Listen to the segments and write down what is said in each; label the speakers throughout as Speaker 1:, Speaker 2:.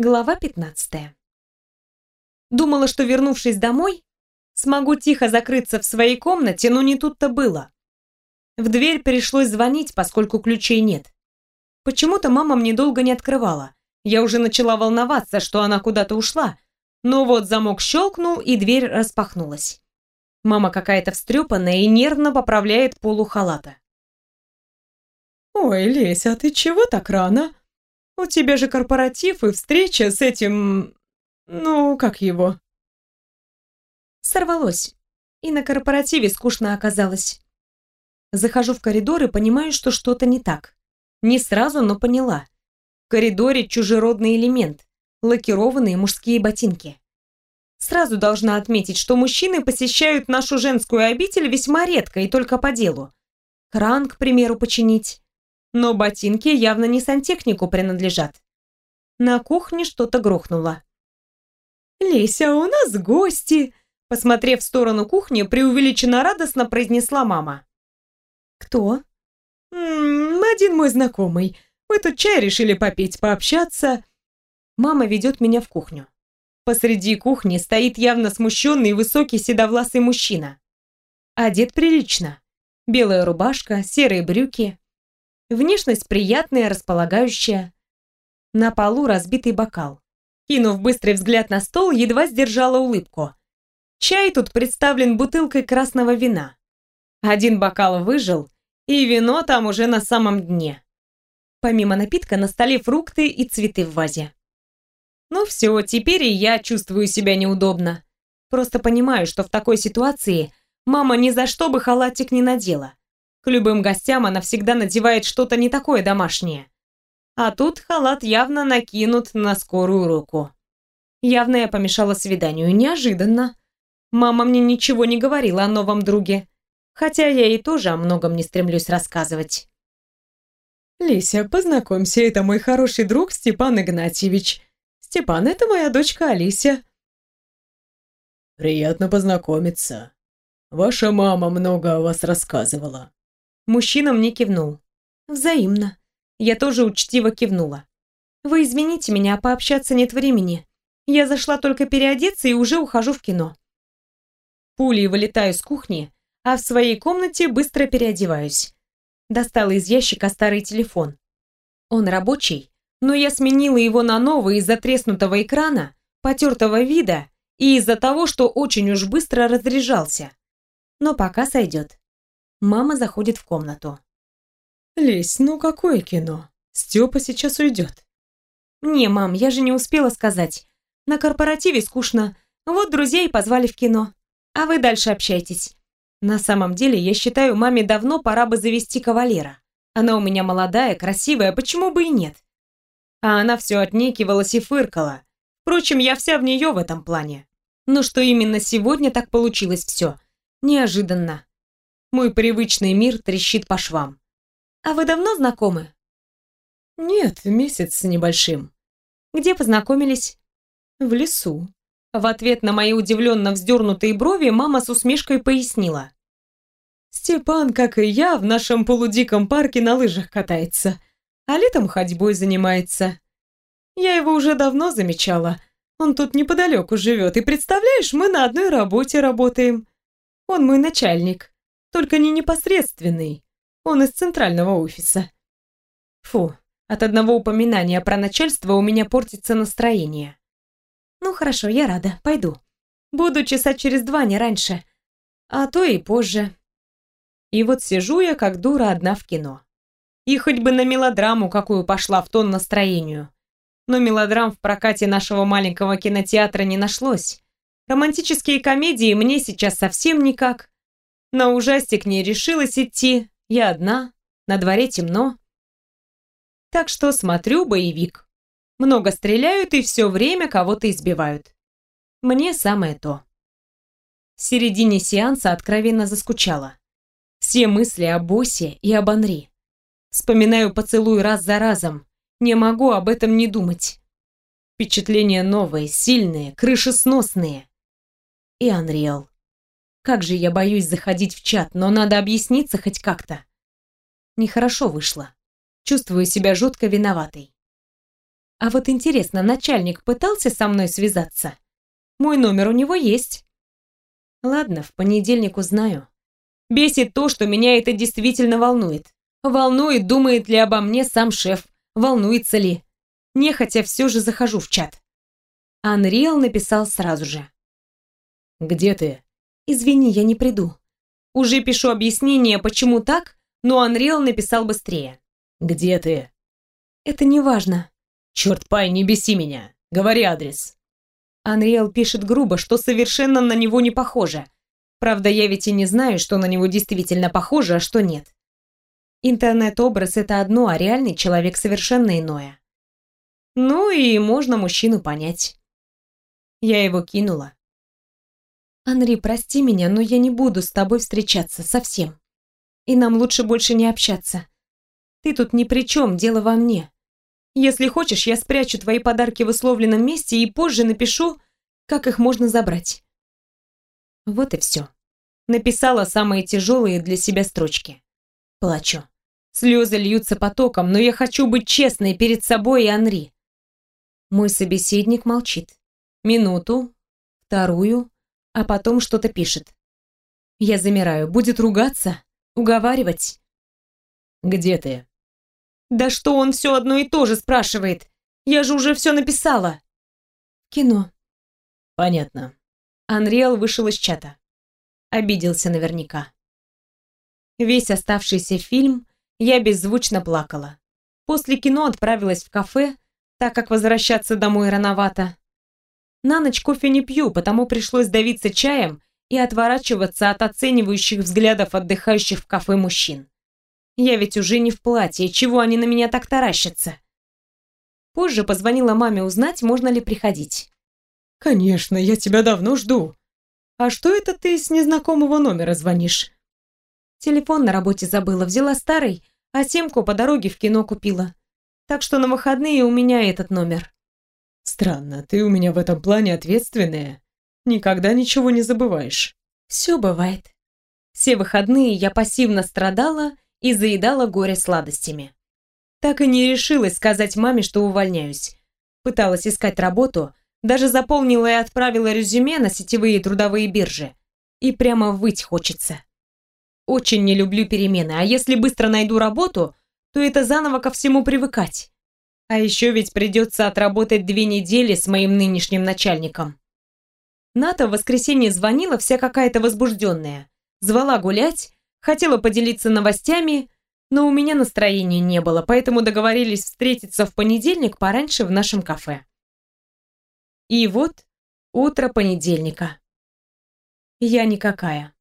Speaker 1: Глава 15. Думала, что вернувшись домой, смогу тихо закрыться в своей комнате, но не тут-то было. В дверь пришлось звонить, поскольку ключей нет. Почему-то мама мне долго не открывала. Я уже начала волноваться, что она куда-то ушла, но вот замок щелкнул, и дверь распахнулась. Мама какая-то встрепанная и нервно поправляет полу халата.
Speaker 2: «Ой, Леся, а ты чего так рано?» У тебя же корпоратив и встреча с этим... Ну, как его?»
Speaker 1: Сорвалось. И на корпоративе скучно оказалось. Захожу в коридор и понимаю, что что-то не так. Не сразу, но поняла. В коридоре чужеродный элемент. Лакированные мужские ботинки. Сразу должна отметить, что мужчины посещают нашу женскую обитель весьма редко и только по делу. Кран, к примеру, починить но ботинки явно не сантехнику принадлежат. На кухне что-то грохнуло.
Speaker 2: «Леся, у нас гости!» Посмотрев в сторону кухни, преувеличенно радостно произнесла мама.
Speaker 1: «Кто?»
Speaker 2: М -м, «Один мой знакомый. Мы тут чай решили попить, пообщаться».
Speaker 1: Мама ведет меня в кухню. Посреди кухни стоит явно смущенный высокий седовласый мужчина. Одет прилично. Белая рубашка, серые брюки. Внешность приятная, располагающая. На полу разбитый бокал. Кинув быстрый взгляд на стол, едва сдержала улыбку. Чай тут представлен бутылкой красного вина. Один бокал выжил, и вино там уже на самом дне. Помимо напитка на столе фрукты и цветы в вазе. Ну все, теперь и я чувствую себя неудобно. Просто понимаю, что в такой ситуации мама ни за что бы халатик не надела. Любым гостям она всегда надевает что-то не такое домашнее. А тут халат явно накинут на скорую руку. Явно я помешала свиданию, неожиданно. Мама мне ничего не говорила о новом друге, хотя я ей тоже о многом не стремлюсь рассказывать.
Speaker 2: «Лися, познакомься, это мой хороший друг Степан Игнатьевич. Степан, это моя дочка Алися».
Speaker 3: «Приятно познакомиться. Ваша мама много о вас рассказывала».
Speaker 1: Мужчина мне кивнул. Взаимно. Я тоже учтиво кивнула. Вы извините меня, пообщаться нет времени. Я зашла только переодеться и уже ухожу в кино. Пулей вылетаю с кухни, а в своей комнате быстро переодеваюсь. Достала из ящика старый телефон. Он рабочий, но я сменила его на новый из-за треснутого экрана, потертого вида и из-за того, что очень уж быстро разряжался. Но пока сойдет. Мама заходит в комнату.
Speaker 2: «Лесь, ну какое кино? Степа сейчас уйдет».
Speaker 1: «Не, мам, я же не успела сказать. На корпоративе скучно. Вот друзей позвали в кино. А вы дальше общайтесь. На самом деле, я считаю, маме давно пора бы завести кавалера. Она у меня молодая, красивая, почему бы и нет?» А она все отнекивалась и фыркала. Впрочем, я вся в нее в этом плане. Но что именно сегодня так получилось все? Неожиданно. Мой привычный мир трещит по швам. А вы давно знакомы?
Speaker 2: Нет, месяц с небольшим.
Speaker 1: Где познакомились?
Speaker 2: В лесу.
Speaker 1: В ответ на мои удивленно вздернутые брови мама с усмешкой пояснила.
Speaker 2: Степан, как и я, в нашем полудиком парке на лыжах катается, а летом ходьбой занимается. Я его уже давно замечала. Он тут неподалеку живет, и представляешь, мы на одной работе работаем. Он мой начальник. Только не непосредственный. Он из центрального офиса. Фу, от одного упоминания про начальство у меня портится настроение.
Speaker 1: Ну хорошо, я рада, пойду. Буду часа через два, не раньше. А то и позже. И вот сижу я как дура одна в кино. И хоть бы на мелодраму какую пошла в тон настроению. Но мелодрам в прокате нашего маленького кинотеатра не нашлось. Романтические комедии мне сейчас совсем никак. На ужастик не решилась идти, я одна, на дворе темно. Так что смотрю боевик. Много стреляют и все время кого-то избивают. Мне самое то. В середине сеанса откровенно заскучала. Все мысли о боссе и об Анри. Вспоминаю поцелуй раз за разом. Не могу об этом не думать. Впечатления новые, сильные, крышесносные. И Анриэл. Как же я боюсь заходить в чат, но надо объясниться хоть как-то. Нехорошо вышло. Чувствую себя жутко виноватой. А вот интересно, начальник пытался со мной связаться? Мой номер у него есть. Ладно, в понедельник узнаю. Бесит то, что меня это действительно волнует. Волнует, думает ли обо мне сам шеф, волнуется ли. Нехотя все же захожу в чат. Анриэл написал сразу же.
Speaker 3: «Где ты?»
Speaker 1: «Извини, я не приду. Уже пишу объяснение, почему так, но Анриэл написал быстрее.
Speaker 3: «Где ты?»
Speaker 1: «Это не важно».
Speaker 3: «Черт пай, не беси меня. Говори адрес».
Speaker 1: Анриэл пишет грубо, что совершенно на него не похоже. Правда, я ведь и не знаю, что на него действительно похоже, а что нет. Интернет-образ — это одно, а реальный человек совершенно иное. Ну и можно мужчину понять. Я его кинула. «Анри, прости меня, но я не буду с тобой встречаться совсем. И нам лучше больше не общаться. Ты тут ни при чем, дело во мне. Если хочешь, я спрячу твои подарки в условленном месте и позже напишу, как их можно забрать». Вот и все. Написала самые тяжелые для себя строчки. Плачу. Слезы льются потоком, но я хочу быть честной перед собой и Анри. Мой собеседник молчит. Минуту, вторую, а потом что-то пишет. Я замираю. Будет ругаться? Уговаривать?
Speaker 3: «Где ты?»
Speaker 1: Да что он все одно и то же спрашивает? Я же уже все написала. Кино.
Speaker 3: Понятно.
Speaker 1: Анриэл вышел из чата. Обиделся наверняка. Весь оставшийся фильм я беззвучно плакала. После кино отправилась в кафе, так как возвращаться домой рановато. На ночь кофе не пью, потому пришлось давиться чаем и отворачиваться от оценивающих взглядов отдыхающих в кафе мужчин. Я ведь уже не в платье, чего они на меня так таращатся? Позже позвонила маме узнать, можно ли приходить.
Speaker 2: «Конечно, я тебя давно жду. А что это ты с незнакомого номера звонишь?»
Speaker 1: Телефон на работе забыла, взяла старый, а симку по дороге в кино купила. Так что на выходные у меня этот номер.
Speaker 2: Странно, ты у меня в этом плане ответственная. Никогда ничего не забываешь.
Speaker 1: Все бывает. Все выходные я пассивно страдала и заедала горе сладостями. Так и не решилась сказать маме, что увольняюсь. Пыталась искать работу, даже заполнила и отправила резюме на сетевые трудовые биржи. И прямо выть хочется. Очень не люблю перемены, а если быстро найду работу, то это заново ко всему привыкать. А еще ведь придется отработать две недели с моим нынешним начальником. Ната в воскресенье звонила вся какая-то возбужденная. Звала гулять, хотела поделиться новостями, но у меня настроения не было, поэтому договорились встретиться в понедельник пораньше в нашем кафе. И вот утро понедельника. Я никакая.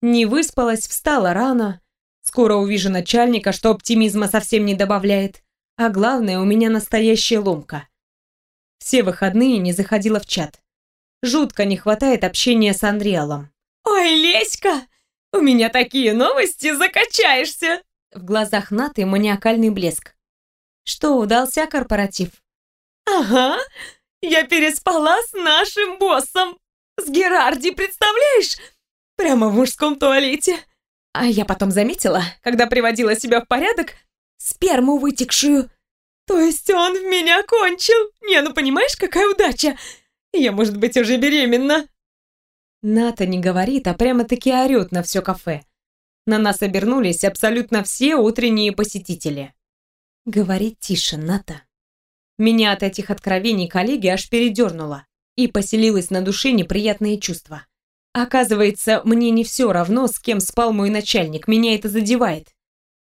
Speaker 1: Не выспалась, встала рано. Скоро увижу начальника, что оптимизма совсем не добавляет. А главное, у меня настоящая ломка. Все выходные не заходила в чат. Жутко не хватает общения с Андреалом. «Ой, Леська, у меня такие новости, закачаешься!» В глазах Наты маниакальный блеск. «Что, удался корпоратив?» «Ага, я переспала с нашим боссом! С Герарди, представляешь? Прямо в мужском туалете. А я потом заметила, когда приводила себя в порядок, сперму вытекшую. То есть он в меня кончил. Не, ну понимаешь, какая удача. Я, может быть, уже беременна. Ната не говорит, а прямо-таки орёт на все кафе. На нас обернулись абсолютно все утренние посетители. Говорит тише, Ната. Меня от этих откровений коллеги аж передернуло, и поселилось на душе неприятное чувство. Оказывается, мне не все равно, с кем спал мой начальник, меня это задевает.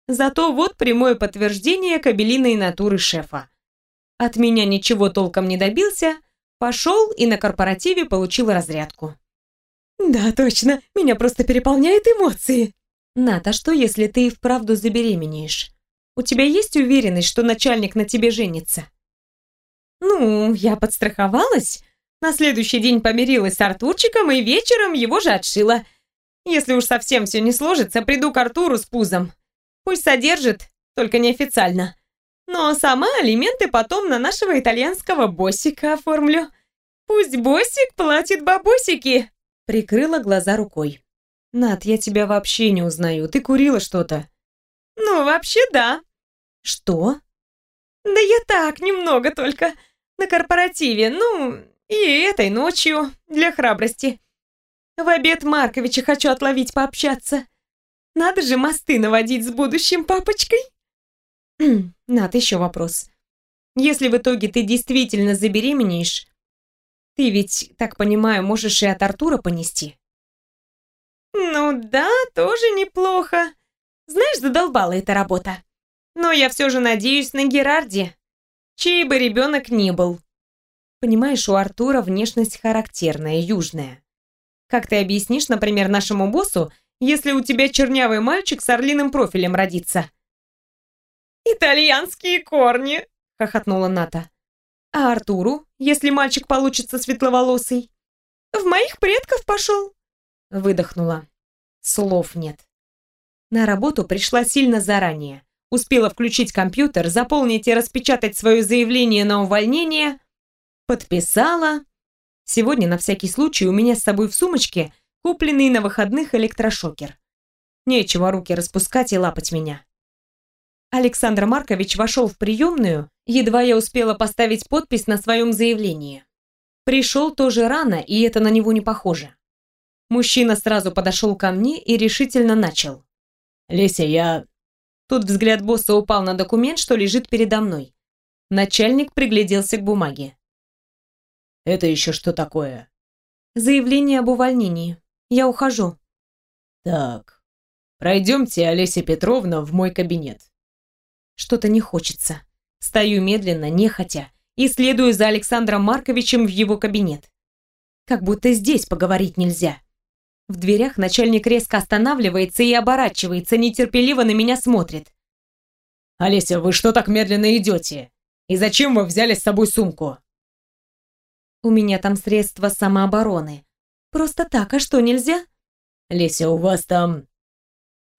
Speaker 1: Зато вот прямое подтверждение кабелиной натуры шефа. От меня ничего толком не добился, пошел и на корпоративе получил разрядку. «Да, точно, меня просто переполняют эмоции». «Ната, что если ты и вправду забеременеешь? У тебя есть уверенность, что начальник на тебе женится?» «Ну, я подстраховалась. На следующий день помирилась с Артурчиком и вечером его же отшила. Если уж совсем все не сложится, приду к Артуру с пузом. Пусть содержит, только неофициально. Но сама алименты потом на нашего итальянского боссика оформлю. Пусть боссик платит бабосики. Прикрыла глаза рукой. Над, я тебя вообще не узнаю. Ты курила что-то? Ну, вообще да. Что? Да я так, немного только. На корпоративе, ну, и этой ночью, для храбрости. В обед Марковича хочу отловить пообщаться. Надо же мосты наводить с будущим папочкой. Над, еще вопрос. Если в итоге ты действительно забеременеешь, ты ведь, так понимаю, можешь и от Артура понести? Ну да, тоже неплохо. Знаешь, задолбала эта работа. Но я все же надеюсь на Герарди, чей бы ребенок ни был. Понимаешь, у Артура внешность характерная, южная. Как ты объяснишь, например, нашему боссу, если у тебя чернявый мальчик с орлиным профилем родится? «Итальянские корни!» — хохотнула Ната. «А Артуру, если мальчик получится светловолосый?» «В моих предков пошел!» — выдохнула. Слов нет. На работу пришла сильно заранее. Успела включить компьютер, заполнить и распечатать свое заявление на увольнение. Подписала. Сегодня, на всякий случай, у меня с собой в сумочке купленный на выходных электрошокер. Нечего руки распускать и лапать меня. Александр Маркович вошел в приемную, едва я успела поставить подпись на своем заявлении. Пришел тоже рано, и это на него не похоже. Мужчина сразу подошел ко мне и решительно начал.
Speaker 3: «Леся, я...»
Speaker 1: Тут взгляд босса упал на документ, что лежит передо мной. Начальник пригляделся к бумаге.
Speaker 3: «Это еще что такое?»
Speaker 1: «Заявление об увольнении. Я ухожу».
Speaker 3: «Так, пройдемте, Олеся Петровна, в мой кабинет».
Speaker 1: Что-то не хочется. Стою медленно, нехотя, и следую за Александром Марковичем в его кабинет. Как будто здесь поговорить нельзя. В дверях начальник резко останавливается и оборачивается, нетерпеливо на меня смотрит.
Speaker 3: «Олеся, вы что так медленно идете? И зачем вы взяли с собой сумку?»
Speaker 1: «У меня там средства самообороны. Просто так, а что, нельзя?»
Speaker 3: «Леся, у вас там...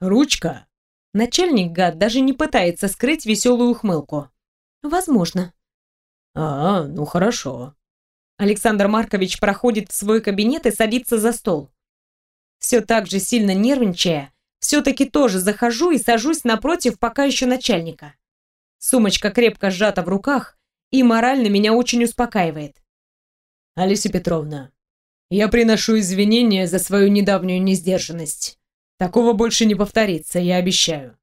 Speaker 3: ручка?»
Speaker 1: Начальник, гад, даже не пытается скрыть веселую ухмылку. «Возможно».
Speaker 3: «А, ну хорошо».
Speaker 1: Александр Маркович проходит в свой кабинет и садится за стол. Все так же сильно нервничая, все-таки тоже захожу и сажусь напротив пока еще начальника. Сумочка крепко сжата в руках и морально меня очень успокаивает.
Speaker 3: «Алиса Петровна, я приношу извинения за свою недавнюю несдержанность. Такого больше не повторится, я обещаю.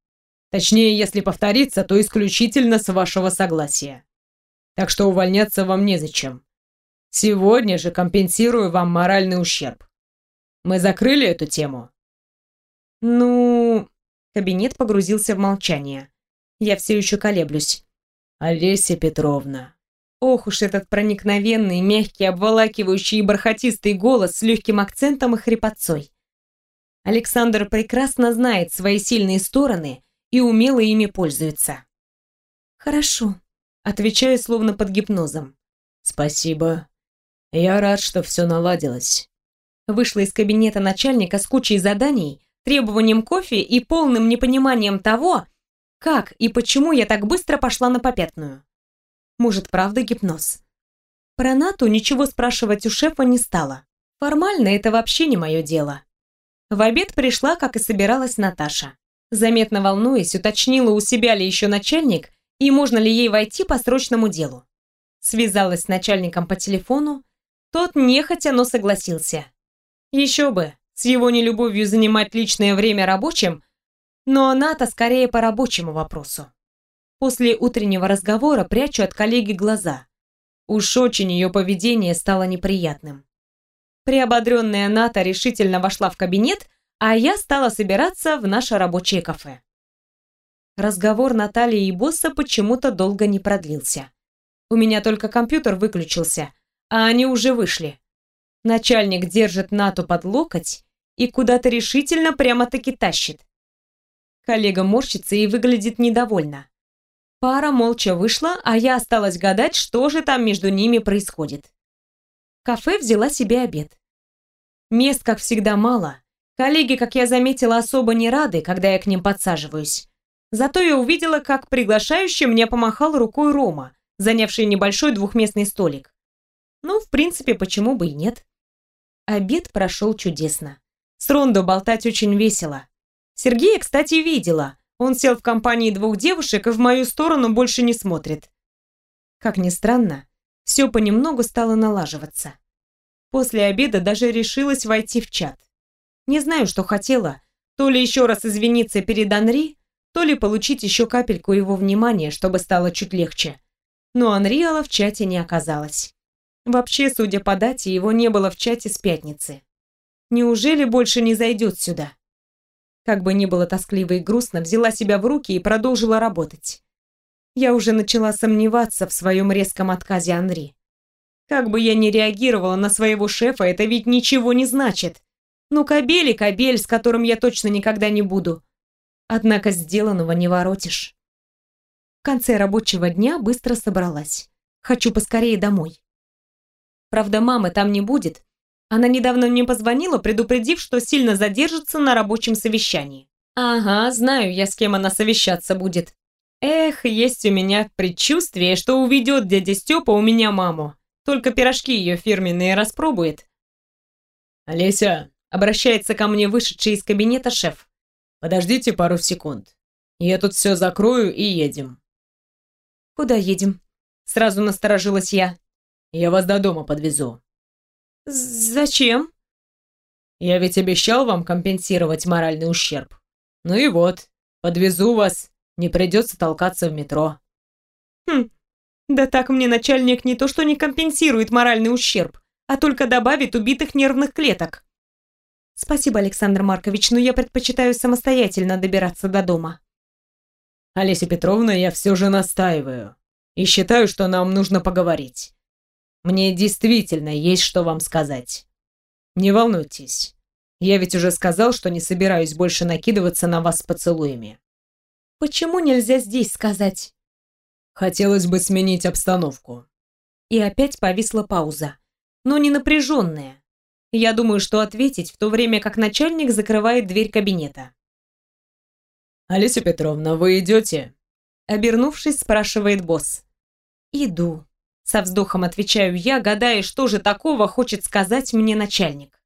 Speaker 3: Точнее, если повторится, то исключительно с вашего согласия. Так что увольняться вам незачем. Сегодня же компенсирую вам моральный ущерб. Мы закрыли эту тему?»
Speaker 1: «Ну...» Кабинет погрузился в молчание. Я все еще колеблюсь.
Speaker 3: «Олеся Петровна...»
Speaker 1: Ох уж этот проникновенный, мягкий, обволакивающий и бархатистый голос с легким акцентом и хрипотцой. Александр прекрасно знает свои сильные стороны и умело ими пользуется. «Хорошо», — отвечаю словно под гипнозом.
Speaker 3: «Спасибо. Я рад, что все наладилось.
Speaker 1: Вышла из кабинета начальника с кучей заданий, требованием кофе и полным непониманием того, как и почему я так быстро пошла на попятную. Может, правда гипноз? Про Нату ничего спрашивать у шефа не стала. Формально это вообще не мое дело. В обед пришла, как и собиралась Наташа. Заметно волнуясь, уточнила, у себя ли еще начальник и можно ли ей войти по срочному делу. Связалась с начальником по телефону, тот нехотя, но согласился. Еще бы, с его нелюбовью занимать личное время рабочим, но она-то скорее по рабочему вопросу. После утреннего разговора прячу от коллеги глаза. Уж очень ее поведение стало неприятным. Приободренная Ната решительно вошла в кабинет, а я стала собираться в наше рабочее кафе. Разговор Натальи и босса почему-то долго не продлился. У меня только компьютер выключился, а они уже вышли. Начальник держит Нату под локоть и куда-то решительно прямо-таки тащит. Коллега морщится и выглядит недовольно. Пара молча вышла, а я осталась гадать, что же там между ними происходит. кафе взяла себе обед. Мест, как всегда, мало. Коллеги, как я заметила, особо не рады, когда я к ним подсаживаюсь. Зато я увидела, как приглашающий мне помахал рукой Рома, занявший небольшой двухместный столик. Ну, в принципе, почему бы и нет. Обед прошел чудесно. С Рондо болтать очень весело. Сергея, кстати, видела. Он сел в компании двух девушек и в мою сторону больше не смотрит. Как ни странно, все понемногу стало налаживаться. После обеда даже решилась войти в чат. Не знаю, что хотела, то ли еще раз извиниться перед Анри, то ли получить еще капельку его внимания, чтобы стало чуть легче. Но Анриала в чате не оказалось. Вообще, судя по дате, его не было в чате с пятницы. Неужели больше не зайдет сюда? Как бы ни было тоскливо и грустно, взяла себя в руки и продолжила работать. Я уже начала сомневаться в своем резком отказе Анри. Как бы я ни реагировала на своего шефа, это ведь ничего не значит. Ну, кобель и кобель, с которым я точно никогда не буду. Однако сделанного не воротишь. В конце рабочего дня быстро собралась. Хочу поскорее домой. Правда, мамы там не будет, она недавно мне позвонила, предупредив, что сильно задержится на рабочем совещании. Ага, знаю я, с кем она совещаться будет. Эх, есть у меня предчувствие, что уведет дядя Степа у меня маму. Только пирожки ее фирменные распробует.
Speaker 3: «Олеся!» — обращается ко мне вышедший из кабинета шеф. «Подождите пару секунд. Я тут все закрою и едем».
Speaker 1: «Куда едем?» — сразу насторожилась я.
Speaker 3: «Я вас до дома подвезу.
Speaker 1: «Зачем?»
Speaker 3: «Я ведь обещал вам компенсировать моральный ущерб. Ну и вот, подвезу вас, не придется толкаться в метро».
Speaker 1: «Хм, да так мне начальник не то что не компенсирует моральный ущерб, а только добавит убитых нервных клеток». «Спасибо, Александр Маркович, но я предпочитаю самостоятельно добираться до дома».
Speaker 3: «Олеся Петровна, я все же настаиваю. И считаю, что нам нужно поговорить. Мне действительно есть что вам сказать. Не волнуйтесь. Я ведь уже сказал, что не собираюсь больше накидываться на вас поцелуями.
Speaker 1: Почему нельзя здесь сказать?
Speaker 3: Хотелось бы сменить обстановку.
Speaker 1: И опять повисла пауза. Но не напряженная. Я думаю, что ответить в то время, как начальник закрывает дверь кабинета.
Speaker 3: «Олеся Петровна, вы идете?»
Speaker 1: Обернувшись, спрашивает босс. «Иду», со вздохом отвечаю я, гадая, что же такого хочет сказать мне начальник.